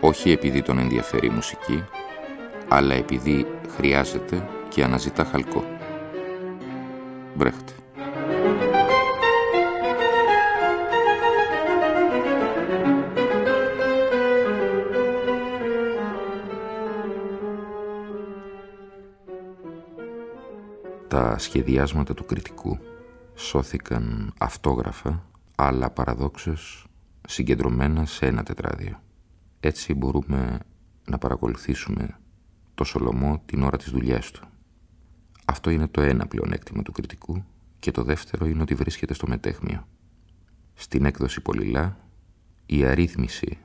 όχι επειδή τον ενδιαφέρει η μουσική, αλλά επειδή χρειάζεται και αναζητά χαλκό. Μπρέχτε. Τα σχεδιάσματα του κριτικού σώθηκαν αυτόγραφα, αλλά παραδόξως συγκεντρωμένα σε ένα τετράδιο. Έτσι μπορούμε να παρακολουθήσουμε το Σολομό την ώρα της δουλειάς του. Αυτό είναι το ένα πλεονέκτημα του κριτικού και το δεύτερο είναι ότι βρίσκεται στο μετέχμιο. Στην έκδοση Πολυλά η αρρύθμιση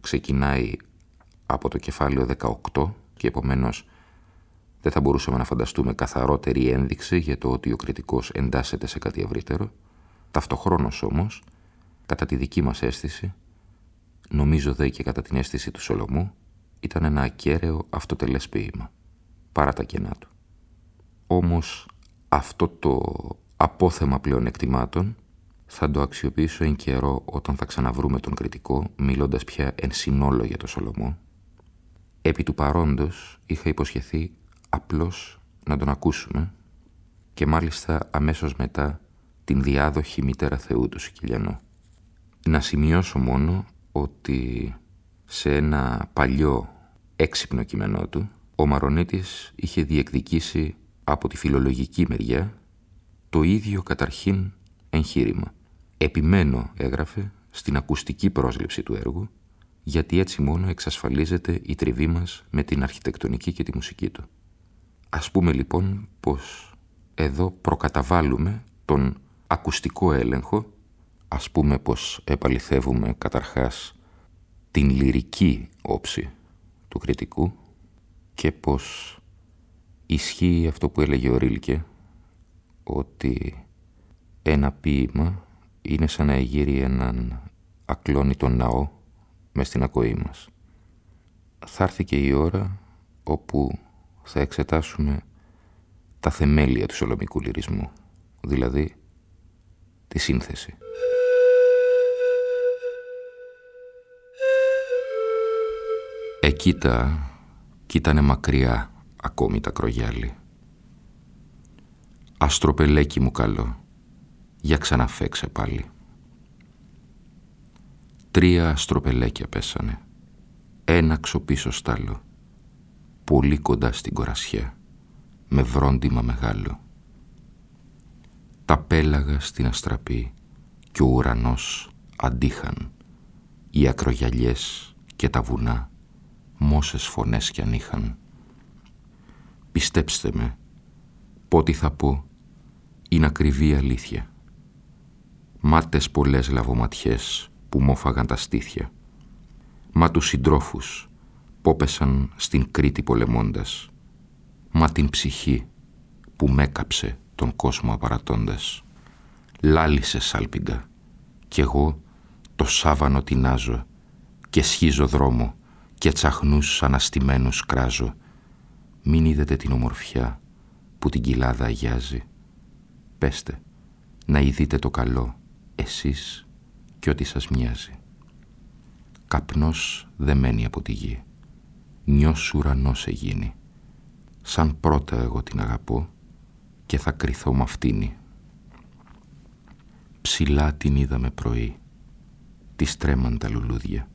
ξεκινάει από το κεφάλαιο 18 και επομένως δεν θα μπορούσαμε να φανταστούμε καθαρότερη ένδειξη για το ότι ο κριτικός εντάσσεται σε κάτι ευρύτερο. Ταυτοχρόνως όμως, κατά τη δική μας αίσθηση, νομίζω δε και κατά την αίσθηση του Σολομού, ήταν ένα ακέραιο αυτοτελές ποίημα, παρά τα κενά του. Όμως αυτό το απόθεμα πλέον εκτιμάτων θα το αξιοποιήσω εν καιρό όταν θα ξαναβρούμε τον κριτικό, μιλώντας πια εν συνόλο για το Σολομό. Επί του παρόντος είχα υποσχεθεί απλώς να τον ακούσουμε και μάλιστα αμέσως μετά την διάδοχη μητέρα Θεού του Σικυλιανού. Να σημειώσω μόνο ότι σε ένα παλιό έξυπνο κείμενό του ο Μαρονίτης είχε διεκδικήσει από τη φιλολογική μεριά το ίδιο καταρχήν εγχείρημα. Επιμένω, έγραφε, στην ακουστική πρόσληψη του έργου, γιατί έτσι μόνο εξασφαλίζεται η τριβή μας με την αρχιτεκτονική και τη μουσική του. Ας πούμε λοιπόν πως εδώ προκαταβάλουμε τον ακουστικό έλεγχο, ας πούμε πως επαληθεύουμε καταρχάς την λυρική όψη του κριτικού και πως ισχύει αυτό που έλεγε ο Ρίλκε ότι ένα ποίημα είναι σαν να εγείρει έναν ακλόνητο ναό μες στην ακοή μας. Θα έρθει και η ώρα όπου θα εξετάσουμε τα θεμέλια του σολομικού λυρισμού, δηλαδή τη σύνθεση. Εκείτα κοίτανε μακριά ακόμη τα κρογιάλι. Αστροπελέκι μου καλό, για ξαναφέξε πάλι. Τρία αστροπελέκια πέσανε, ένα ξοπίσω στάλο πολύ κοντά στην κορασιά, με βρόντιμα μεγάλο. Τα πέλαγα στην αστραπή και ο ουρανός αντίχαν, οι ακρογιαλιές και τα βουνά, μόσες φωνές κι αν είχαν. Πιστέψτε με, πότι θα πω, είναι ακριβή αλήθεια. Μάτες πολλές λαβοματιές που μόφαγαν τα στήθια. Μα τους συντρόφους πόπεσαν στην Κρήτη πολεμώντας, μα την ψυχή που μέκαψε τον κόσμο απαρατώντας. Λάλησε σάλπιγγα κι εγώ το σάβανο τεινάζω και σχίζω δρόμο και τσαχνούς αναστημένους κράζω. Μην είδετε την ομορφιά που την κοιλάδα αγιάζει. Πέστε, να ειδείτε το καλό, εσείς και ό,τι σας μοιάζει. Καπνός δεμένη από τη γη νιός ουρανός εγίνει. Σαν πρώτα εγώ την αγαπώ και θα κρυθώ μ' αυτήνη. Ψηλά την είδαμε πρωί, τη στρέμαν τα λουλούδια,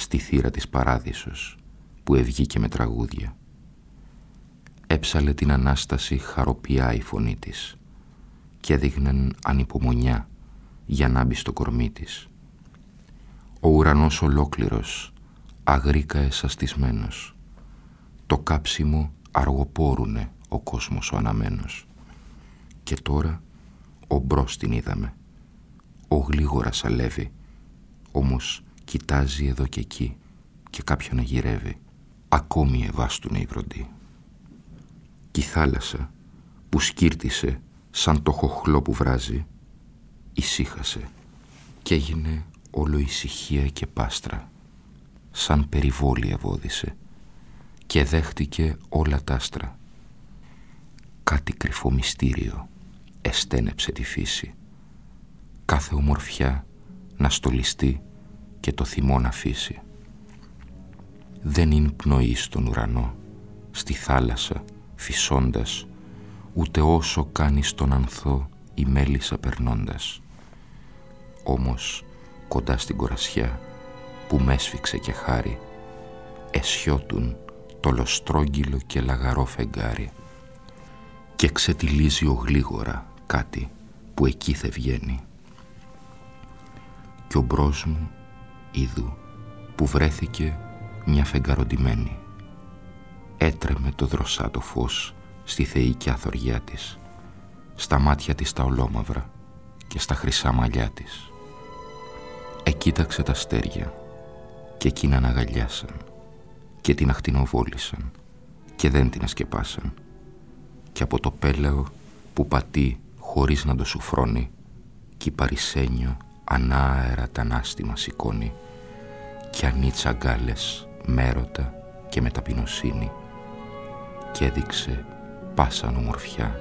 στη θύρα της παράδεισος που ευγήκε με τραγούδια. Έψαλε την Ανάσταση χαροπιά η φωνή της και έδειχνεν ανυπομονιά για να μπει στο κορμί της. Ο ουρανός ολόκληρος αγρίκα εσαστισμένος. Το κάψιμο αργοπόρουνε ο κόσμος ο αναμένος. Και τώρα ο μπρος την είδαμε. Ο γλίγορας σαλεύει, όμως κοιτάζει εδώ και εκεί και κάποιον γυρεύει. ακόμη ευάστουνε η βροντή. Κι η θάλασσα που σκύρτησε σαν το χοχλό που βράζει, ησύχασε και έγινε όλο ησυχία και πάστρα, σαν περιβόλη ευώδησε και δέχτηκε όλα τα άστρα. Κάτι κρυφό μυστήριο εστένεψε τη φύση, κάθε ομορφιά να στολιστεί και το θυμό να αφήσει. Δεν είναι πνοή στον ουρανό, στη θάλασσα, φυσώντας, ούτε όσο κάνει στον ανθό η μέλισσα περνώντας. Όμως, κοντά στην κορασιά, που μέσφιξε και χάρη, εσιώτουν το λοστρόγγυλο και λαγαρό φεγγάρι και ξετυλίζει ο γλίγορα κάτι που εκεί θε βγαίνει. Κι ο μπρος μου, είδου, που βρέθηκε μια φεγγαροντημένη. Έτρεμε το δροσάτο φως στη θεϊκιά θωριά της, στα μάτια της τα ολόμαυρα και στα χρυσά μαλλιά της. Εκοίταξε τα αστέρια και εκείνα αναγαλιάσαν και την αχτινοβόλησαν και δεν την ασκεπάσαν και από το πέλαιο που πατεί χωρίς να το σουφρώνει κι Παρισένιο ανάερα τα ανάστημα σηκώνει κι ανίτσα γκάλες μέρωτα και με ταπεινοσύνη και έδειξε πάσαν ομορφιά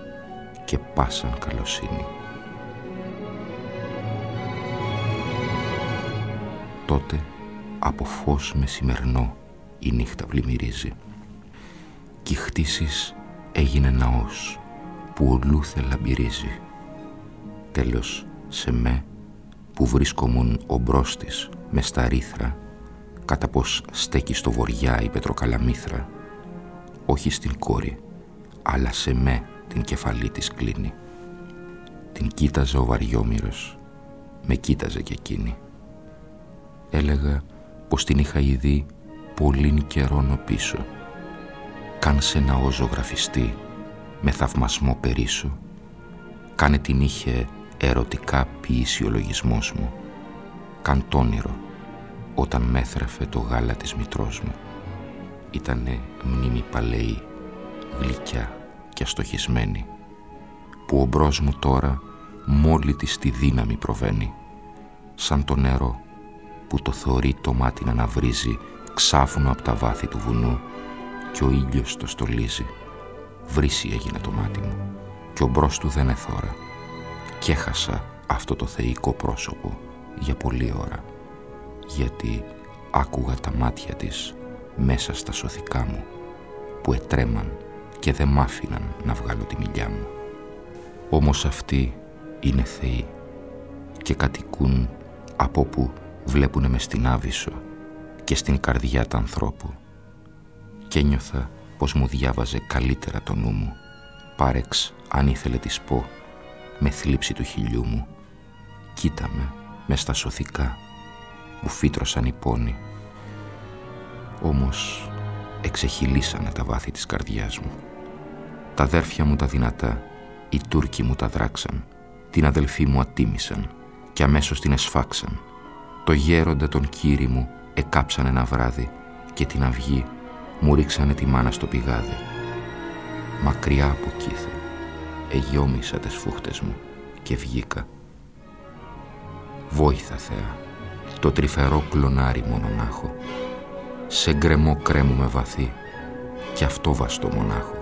και πάσαν καλοσύνη. Τότε από φως μεσημερνό η νύχτα πλημμυρίζει κι χτίσεις έγινε ναός που ο Λούθε λαμπυρίζει. Τέλος σε με που βρίσκομουν ο μπρος της μες στα ρήθρα κατά πως στέκει στο βοριά η πετροκαλαμήθρα όχι στην κόρη αλλά σε με την κεφαλή της κλείνει. Την κοίταζε ο βαριόμυρος, με κοίταζε και εκείνη. Έλεγα πως την είχα ήδη πολύ καιρόνο πίσω. Καν σε ναό ζωγραφιστή, με θαυμασμό περίσσω, κάνε την είχε ερωτικά ποιήσει ο λογισμός μου, καν τ' όνειρο, όταν μέθραφε το γάλα της μητρός μου. Ήτανε μνήμη παλαιή, γλυκιά και αστοχισμένη, που ο μπρος μου τώρα μόλι της τη δύναμη προβαίνει, σαν το νερό που το θωρεί το μάτι να αναβρίζει ξάφνο από τα βάθη του βουνού και ο ήλιος το στολίζει. Βρύση έγινε το μάτι μου και ο μπρος του δεν εθώρα και έχασα αυτό το θεϊκό πρόσωπο για πολλή ώρα γιατί άκουγα τα μάτια της μέσα στα σωθικά μου που ετρέμαν και δεν μ' άφηναν να βγάλω τη μιλιά μου. Όμως αυτοί είναι θεοί και κατοικούν από που βλέπουνε μες στην Άβυσσο και στην καρδιά του ανθρώπου και νιώθα πως μου διάβαζε καλύτερα το νου μου πάρεξ αν ήθελε της πω με θλίψη του χιλιού μου κοίτα με με στα σωθικά που φύτρωσαν οι πόνοι. Όμως εξεχυλίσανε τα βάθη της καρδιάς μου. Τα αδέρφια μου τα δυνατά οι Τούρκοι μου τα δράξαν την αδελφή μου ατίμησαν και αμέσως την εσφάξαν. Το γέροντα τον κύρι μου εκάψαν ένα βράδυ και την αυγή μου ρίξανε τη μάνα στο πηγάδι. Μακριά από κήθε, εγιώμησα τις φούχτες μου και βγήκα. Βόηθα Θεά, το τρυφερό κλονάρι μονάχο. Σε γκρεμό κρέμου με βαθύ και αυτό βαστό μονάχο.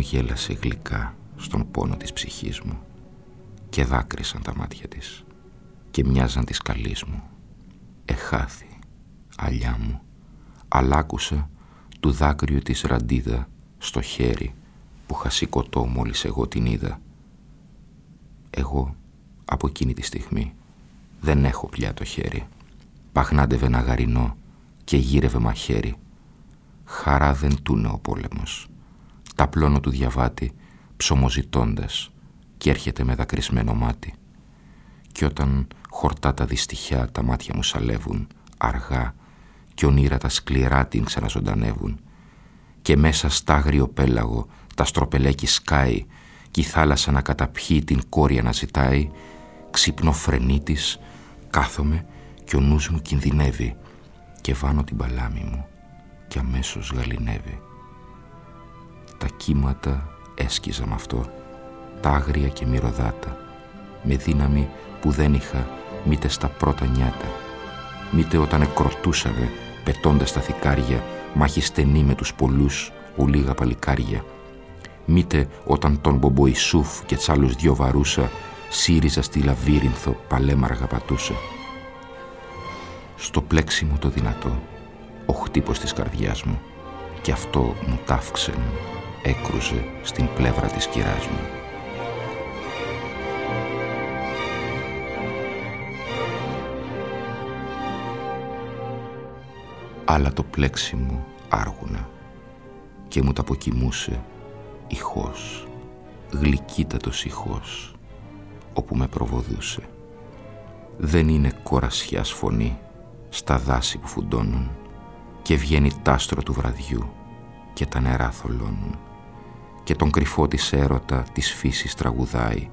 Χαμογέλασε γλυκά στον πόνο της ψυχής μου και δάκρυσαν τα μάτια της και μοιάζαν τις καλής μου. Εχάθη, αλιά μου, αλλά άκουσα του δάκρυου της ραντίδα στο χέρι που χασικωτώ μόλις εγώ την είδα. Εγώ από εκείνη τη στιγμή δεν έχω πια το χέρι. Παχνάντευε ένα γαρινό και γύρευε μαχαίρι. Χαρά δεν τούνε ο πόλεμος τα πλώνω του διαβάτη ψωμοζητώντας και έρχεται με δακρυσμένο μάτι. Κι όταν χορτά τα δυστυχιά τα μάτια μου σαλεύουν, αργά, κι ονείρα τα σκληρά την ξαναζωντανεύουν, και μέσα στα άγριο πέλαγο τα στροπελέκι σκάει κι η θάλασσα να καταπιεί την κόρη αναζητάει, ξυπνώ φρενίτης, κάθομαι κι ο νους μου κινδυνεύει και βάνω την παλάμη μου κι αμέσως γαλινεύει. Τα κύματα έσκυζα με αυτό, τα άγρια και μυρωδάτα, με δύναμη που δεν είχα μήτε στα πρώτα νιάτα, μήτε όταν εκροτούσαμε πετώντας τα θικάρια μάχη στενή με τους πολλούς ολίγα παλικάρια, μήτε όταν τον Μπομποϊσούφ και τσάλους δυο βαρούσα σύριζα στη λαβύρινθο παλέμαργα πατούσα. Στο πλέξιμο το δυνατό, ο χτύπος της καρδιάς μου και αυτό μου ταύξεν, έκρουζε στην πλευρά της κυράς μου. Αλλά το πλέξιμο άργουνα και μου τα αποκοιμούσε ηχός, γλυκύτατος ηχός, όπου με προβοδούσε. Δεν είναι κορασιάς φωνή στα δάση που φουντώνουν και βγαίνει τάστρο του βραδιού και τα νερά θολώνουν και τον κρυφό της έρωτα της φύσης τραγουδάει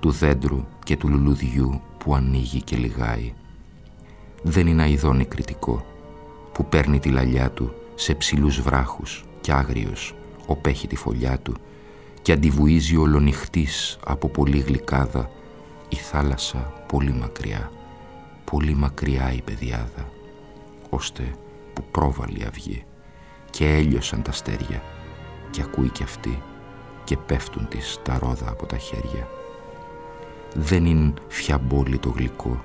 του δέντρου και του λουλουδιού που ανοίγει και λιγάει. Δεν είναι αηδόνι κριτικό που παίρνει τη λαλιά του σε ψηλούς βράχους κι άγριος οπέχει τη φωλιά του και αντιβουίζει ολονυχτής από πολύ γλυκάδα η θάλασσα πολύ μακριά, πολύ μακριά η παιδιάδα, ώστε που πρόβαλη αυγή και έλειωσαν τα στέρια και ακούει κι αυτή και πέφτουν της τα ρόδα από τα χέρια. Δεν είναι φιαμπόλι το γλυκό,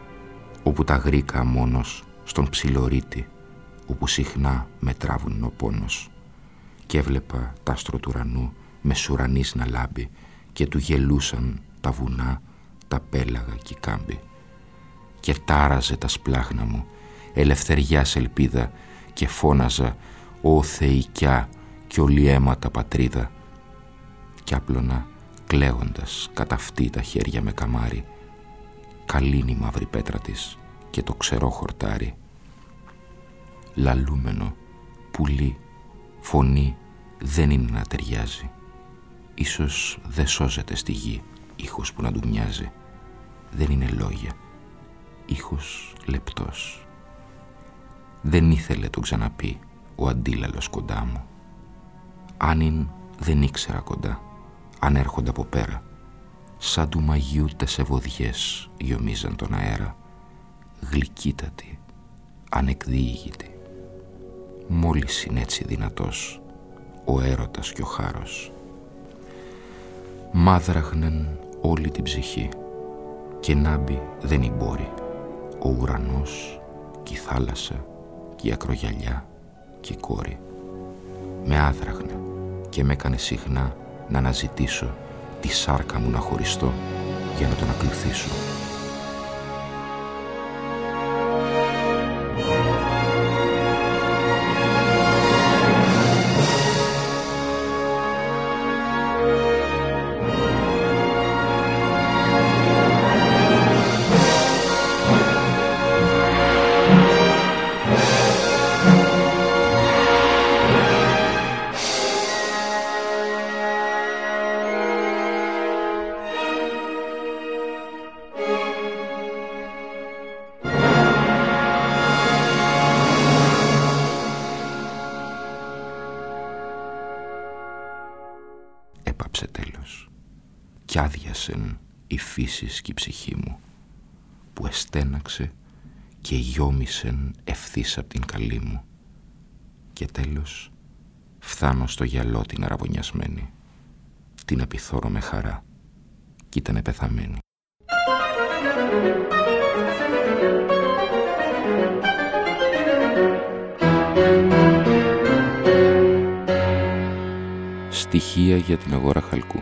όπου τα γρίκα μόνος στον ψιλορίτη, όπου συχνά με τράβουν ο πόνος και έβλεπα τ' άστρο του ουρανού με σουρανής να λάμπει και του γελούσαν τα βουνά, τα πέλαγα και η κάμπη. Και τάραζε τα σπλάχνα μου, ελευθεριάς ελπίδα και φώναζα «Ω θεϊκιά και ολιέματα πατρίδα» κι άπλωνα κλαίγοντας κατά αυτή τα χέρια με καμάρι καλήνη μαύρη πέτρα της και το ξερό χορτάρι λαλούμενο, πουλί φωνή δεν είναι να ταιριάζει. Ίσως δεν σώζεται στη γη ήχος που να του μοιάζει. Δεν είναι λόγια. Ήχος λεπτός. Δεν ήθελε το ξαναπεί ο αντίλαλος κοντά μου. Άνιν δεν ήξερα κοντά, αν έρχονται από πέρα. Σαν του μαγιού τεσεβοδιές γιομίζαν τον αέρα. Γλυκύτατη, ανεκδίγητη μόλις είναι έτσι δυνατός ο έρωτας και ο χάρος. Μάδραχνεν όλη την ψυχή και νάμπη δεν υπόρει ο ουρανός και η θάλασσα και η ακρογιαλιά και η κόρη. Με άδραχνε και με έκανε συχνά να αναζητήσω τη σάρκα μου να χωριστώ για να τον ακολουθήσω. Φύσης και η ψυχή μου που εστέναξε και γιόμισεν ευθύς από την καλή μου. Και τέλος φθάνω στο γυαλό την αραβωνιασμένη την επιθώρω με χαρά κι ήταν πεθαμένη. Στοιχεία για την αγορά χαλκού